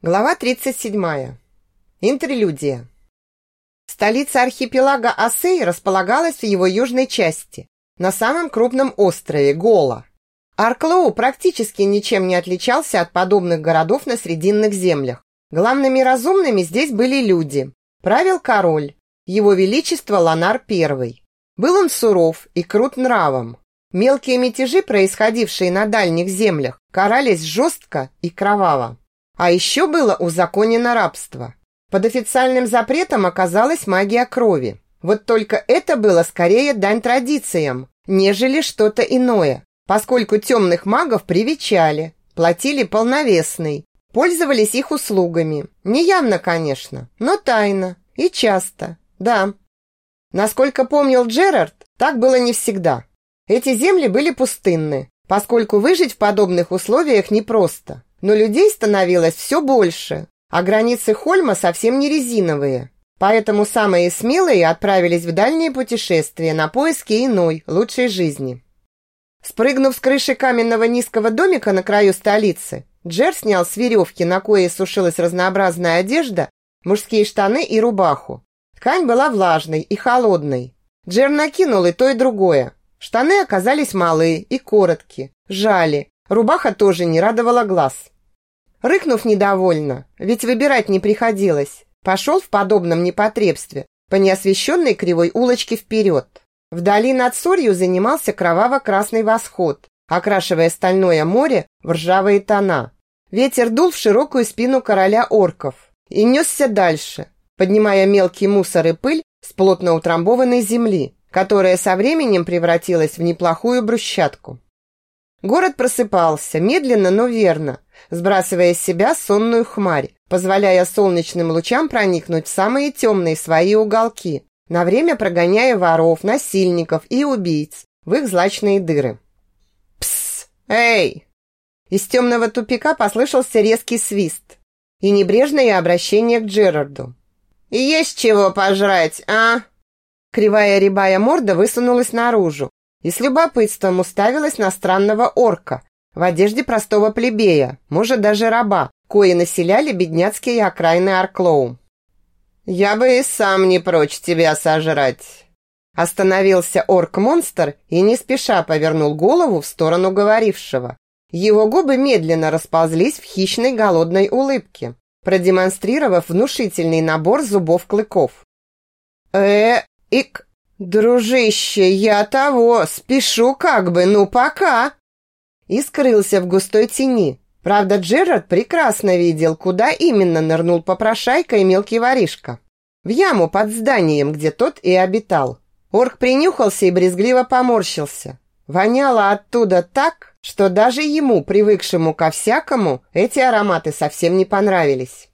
Глава 37. Интерлюдия. Столица архипелага Осей располагалась в его южной части, на самом крупном острове Гола. Арклоу практически ничем не отличался от подобных городов на Срединных землях. Главными разумными здесь были люди. Правил король, его величество Ланар I. Был он суров и крут нравом. Мелкие мятежи, происходившие на дальних землях, карались жестко и кроваво. А еще было узаконено рабство. Под официальным запретом оказалась магия крови. Вот только это было скорее дань традициям, нежели что-то иное, поскольку темных магов привечали, платили полновесный, пользовались их услугами. Не явно, конечно, но тайно и часто, да. Насколько помнил Джерард, так было не всегда. Эти земли были пустынны, поскольку выжить в подобных условиях непросто. Но людей становилось все больше, а границы Хольма совсем не резиновые. Поэтому самые смелые отправились в дальние путешествия на поиски иной, лучшей жизни. Спрыгнув с крыши каменного низкого домика на краю столицы, Джер снял с веревки, на кое сушилась разнообразная одежда, мужские штаны и рубаху. Ткань была влажной и холодной. Джер накинул и то, и другое. Штаны оказались малые и короткие, жали, Рубаха тоже не радовала глаз. Рыкнув недовольно, ведь выбирать не приходилось, пошел в подобном непотребстве по неосвещенной кривой улочке вперед. Вдали над Сорью занимался кроваво-красный восход, окрашивая стальное море в ржавые тона. Ветер дул в широкую спину короля орков и несся дальше, поднимая мелкий мусор и пыль с плотно утрамбованной земли, которая со временем превратилась в неплохую брусчатку. Город просыпался, медленно, но верно, сбрасывая с себя сонную хмарь, позволяя солнечным лучам проникнуть в самые темные свои уголки, на время прогоняя воров, насильников и убийц в их злачные дыры. «Псс! Эй!» Из темного тупика послышался резкий свист и небрежное обращение к Джерарду. «Есть чего пожрать, а?» Кривая рябая морда высунулась наружу, и с любопытством уставилась на странного орка в одежде простого плебея, может даже раба, кои населяли бедняцкие окраины Арклоу. «Я бы и сам не прочь тебя сожрать!» Остановился орк-монстр и не спеша повернул голову в сторону говорившего. Его губы медленно расползлись в хищной голодной улыбке, продемонстрировав внушительный набор зубов-клыков. «Э, ик, «Дружище, я того, спешу как бы, ну пока!» И скрылся в густой тени. Правда, Джерард прекрасно видел, куда именно нырнул попрошайка и мелкий воришка. В яму под зданием, где тот и обитал. Орк принюхался и брезгливо поморщился. Воняло оттуда так, что даже ему, привыкшему ко всякому, эти ароматы совсем не понравились.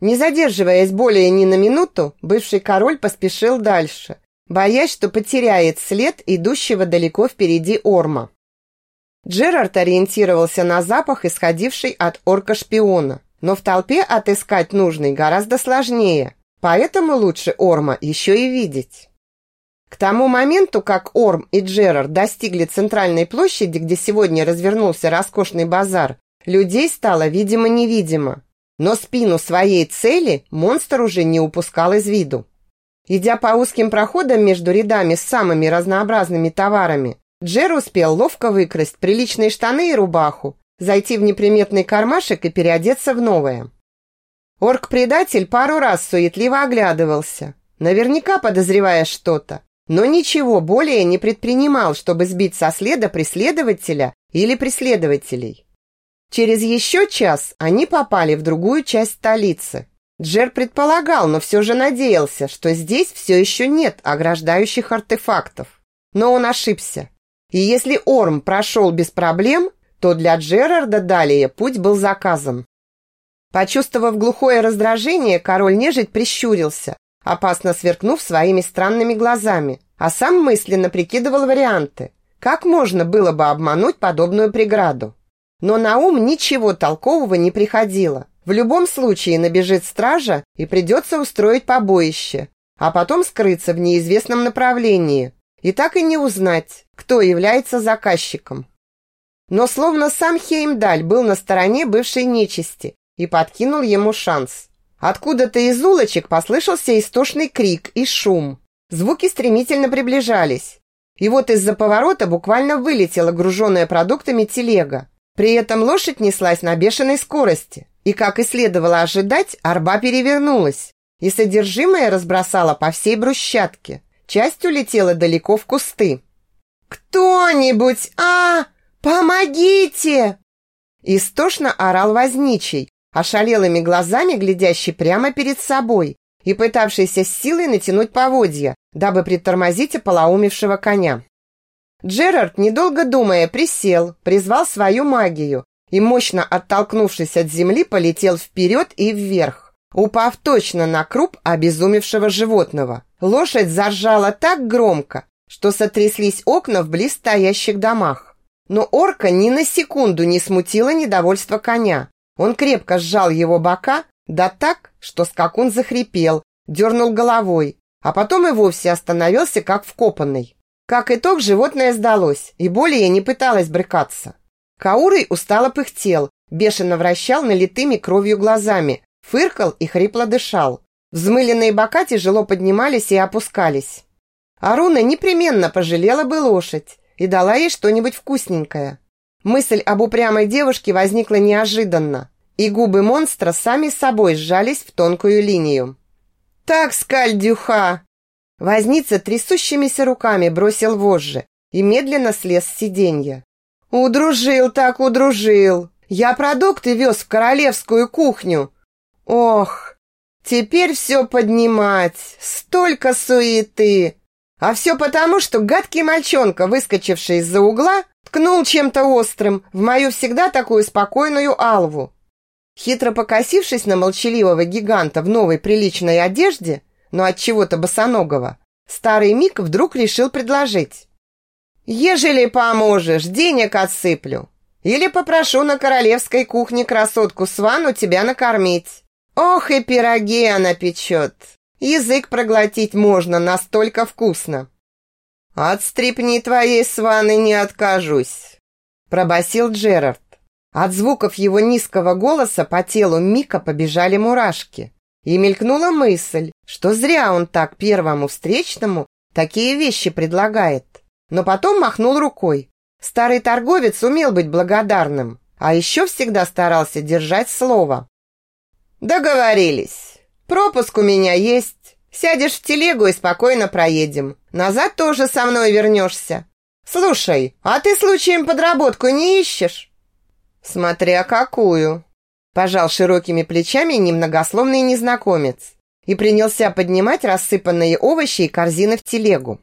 Не задерживаясь более ни на минуту, бывший король поспешил дальше, боясь, что потеряет след идущего далеко впереди Орма. Джерард ориентировался на запах, исходивший от орка-шпиона, но в толпе отыскать нужный гораздо сложнее, поэтому лучше Орма еще и видеть. К тому моменту, как Орм и Джерард достигли центральной площади, где сегодня развернулся роскошный базар, людей стало видимо-невидимо. Но спину своей цели монстр уже не упускал из виду. Идя по узким проходам между рядами с самыми разнообразными товарами, Джер успел ловко выкрасть приличные штаны и рубаху, зайти в неприметный кармашек и переодеться в новое. Орк-предатель пару раз суетливо оглядывался, наверняка подозревая что-то, но ничего более не предпринимал, чтобы сбить со следа преследователя или преследователей. Через еще час они попали в другую часть столицы, Джер предполагал, но все же надеялся, что здесь все еще нет ограждающих артефактов. Но он ошибся. И если Орм прошел без проблем, то для Джерарда далее путь был заказан. Почувствовав глухое раздражение, король нежить прищурился, опасно сверкнув своими странными глазами, а сам мысленно прикидывал варианты. Как можно было бы обмануть подобную преграду? Но на ум ничего толкового не приходило. В любом случае набежит стража и придется устроить побоище, а потом скрыться в неизвестном направлении и так и не узнать, кто является заказчиком. Но словно сам Хеймдаль был на стороне бывшей нечисти и подкинул ему шанс. Откуда-то из улочек послышался истошный крик и шум. Звуки стремительно приближались. И вот из-за поворота буквально вылетела груженная продуктами телега. При этом лошадь неслась на бешеной скорости. И, как и следовало ожидать, арба перевернулась. И содержимое разбросало по всей брусчатке. Часть улетела далеко в кусты. «Кто-нибудь, а, помогите!» Истошно орал возничий, ошалелыми глазами глядящий прямо перед собой и пытавшийся с силой натянуть поводья, дабы притормозить ополоумевшего коня. Джерард, недолго думая, присел, призвал свою магию и, мощно оттолкнувшись от земли, полетел вперед и вверх, упав точно на круп обезумевшего животного. Лошадь заржала так громко, что сотряслись окна в близстоящих домах. Но орка ни на секунду не смутило недовольство коня. Он крепко сжал его бока, да так, что скакун захрипел, дернул головой, а потом и вовсе остановился, как вкопанный. Как итог, животное сдалось и более не пыталось брыкаться. Каурый устало пыхтел, бешено вращал налитыми кровью глазами, фыркал и хрипло дышал. Взмыленные бока тяжело поднимались и опускались. Аруна непременно пожалела бы лошадь и дала ей что-нибудь вкусненькое. Мысль об упрямой девушке возникла неожиданно, и губы монстра сами собой сжались в тонкую линию. «Так, скальдюха!» Возница трясущимися руками бросил вожжи и медленно слез с сиденья. «Удружил так удружил! Я продукты вез в королевскую кухню! Ох, теперь все поднимать! Столько суеты! А все потому, что гадкий мальчонка, выскочивший из-за угла, ткнул чем-то острым в мою всегда такую спокойную алву. Хитро покосившись на молчаливого гиганта в новой приличной одежде, но от чего-то босоногого, старый Мик вдруг решил предложить. «Ежели поможешь, денег отсыплю. Или попрошу на королевской кухне красотку Свану тебя накормить. Ох, и пироги она печет. Язык проглотить можно, настолько вкусно. От стрипни твоей сваны не откажусь, пробасил Джерард. От звуков его низкого голоса по телу Мика побежали мурашки. И мелькнула мысль, что зря он так первому встречному такие вещи предлагает. Но потом махнул рукой. Старый торговец умел быть благодарным, а еще всегда старался держать слово. «Договорились. Пропуск у меня есть. Сядешь в телегу и спокойно проедем. Назад тоже со мной вернешься. Слушай, а ты случаем подработку не ищешь? Смотря какую. Пожал широкими плечами немногословный незнакомец и принялся поднимать рассыпанные овощи и корзины в телегу.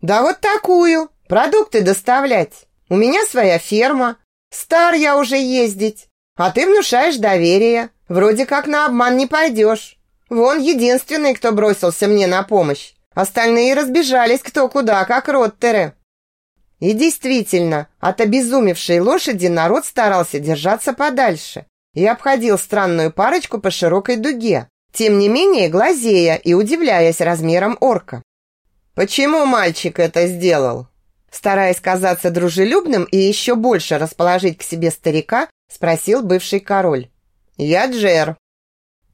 Да вот такую. Продукты доставлять. У меня своя ферма. Стар я уже ездить. А ты внушаешь доверие. Вроде как на обман не пойдешь. Вон единственный, кто бросился мне на помощь. Остальные разбежались кто куда, как роттеры. И действительно, от обезумевшей лошади народ старался держаться подальше и обходил странную парочку по широкой дуге, тем не менее глазея и удивляясь размерам орка. «Почему мальчик это сделал?» Стараясь казаться дружелюбным и еще больше расположить к себе старика, спросил бывший король. «Я Джер».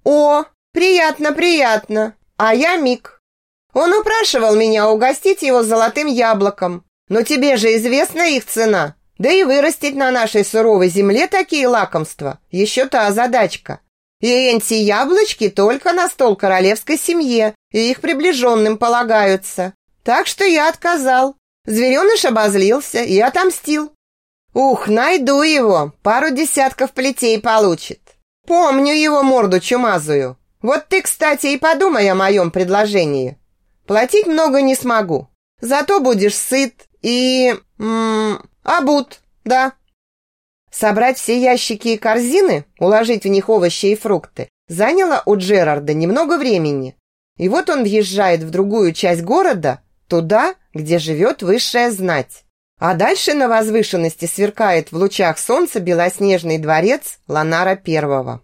«О, приятно, приятно. А я Мик. Он упрашивал меня угостить его золотым яблоком. Но тебе же известна их цена. Да и вырастить на нашей суровой земле такие лакомства – еще та задачка. И эти яблочки только на стол королевской семье и их приближенным полагаются. Так что я отказал. Звереныш обозлился и отомстил. Ух, найду его, пару десятков плетей получит. Помню его морду чумазую. Вот ты, кстати, и подумай о моем предложении. Платить много не смогу. Зато будешь сыт и... М -м, обут, да. Собрать все ящики и корзины, уложить в них овощи и фрукты, заняло у Джерарда немного времени. И вот он въезжает в другую часть города, туда, где живет высшая знать. А дальше на возвышенности сверкает в лучах солнца белоснежный дворец Ланара Первого.